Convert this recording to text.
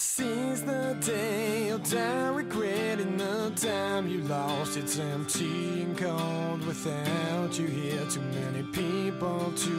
Since the day you died, regretting the time you lost, it's empty and cold without you here. Too many people to